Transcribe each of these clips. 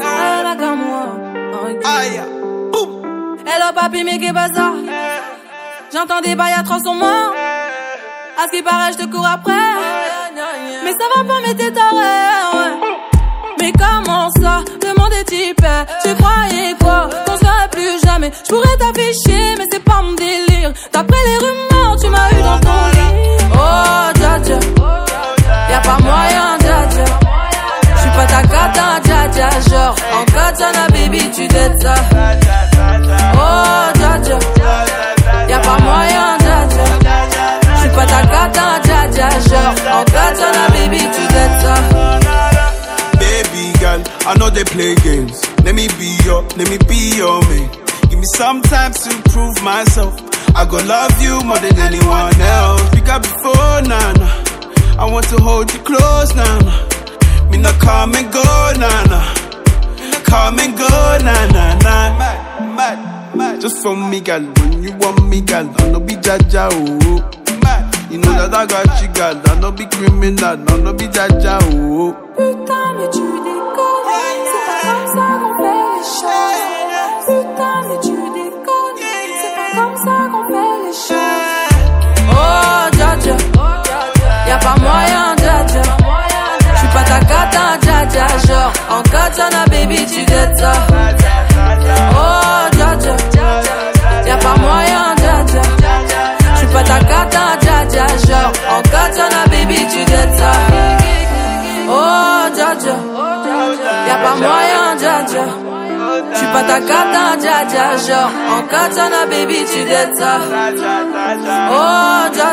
Elle a comme moi. Aïe. Boum. Hello, papi, mais qu'est bazar. J'entends des bails à sur moi À ce qui paraît, je te cours après. Mais ça va pas, mais t'es taré. Mais comment ça Demande type. Tu croyais quoi Qu'on serait plus jamais. Je pourrais t'afficher, mais c'est pas mon délire. D'après les rues. Tatiana, baby, tu dead? ça. Oh, Jaja. Y'a pas moyen, Jaja. J'suis pas ta cata, Jaja. Genre, oh, Tatiana, baby, tu dettes ça. Baby girl, I know they play games. Let me be your, let me be your man. Give me some time to prove myself. I go love you more than anyone else. We got before, nana. I want to hold you close, nana. Me not come and go, nana come and go, nah, nah, nah. Mad, mad, mad. Just for me, girl, when you want me, girl, I no be jaja, oh. Mad, you know mad, that I got mad. you, girl, I no be criminal, I no be jaja, oh. Putain, mais tu déconnes, c'est pas comme ça qu'on fait les choses. Putain, mais tu déconnes, c'est pas comme ça qu'on fait les choses. Oh, jaja, y'a pas moyen, jaja. pas ta cata, ja ja genre En katana baby tu guettes ça Oh ja ja, y'a pas moyen ja ja J'suis pas ta cata, ja ja genre En katana baby tu guettes ça Oh ja ja, y'a pas moyen ja ja J'suis pas ta cata, ja ja genre En katana baby tu guettes ça Oh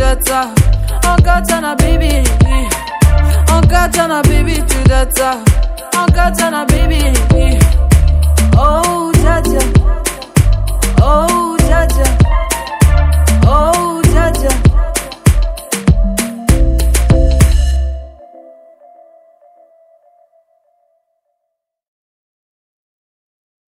the top. Uncle Tana baby. Uncle Tana baby to the top. Uncle Tana baby.